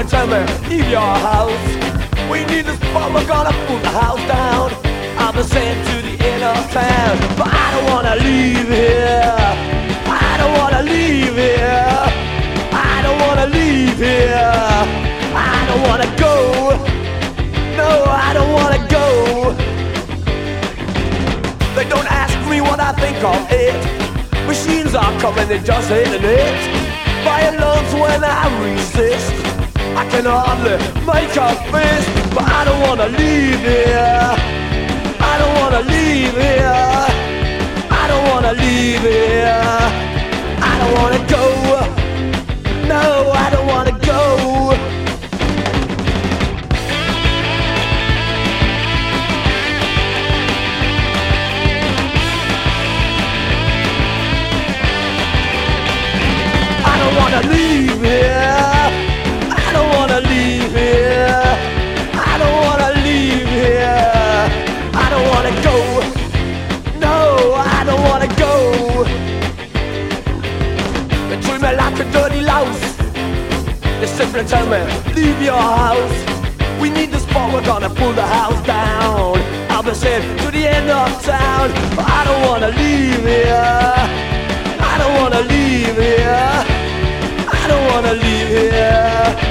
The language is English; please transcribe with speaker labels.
Speaker 1: me, leave your house. We need this spot, we're gonna pull the house down. I've been sent to the of town, but I don't wanna leave here. I don't wanna leave here. I don't wanna leave here. I don't wanna go. No, I don't wanna go. They don't ask me what I think of it. Machines are coming, they just hitting it. Violence when I resist. Can hardly make a fist, but I don't wanna leave here. I don't wanna leave here. I don't wanna leave here. I don't wanna go. No, I don't wanna go. I don't wanna leave here. Like a dirty louse. They simply tell me, leave your house. We need the spot, we're gonna pull the house down. I'll be sent to the end of town. But I don't wanna leave here. I don't wanna leave here. I don't wanna leave here.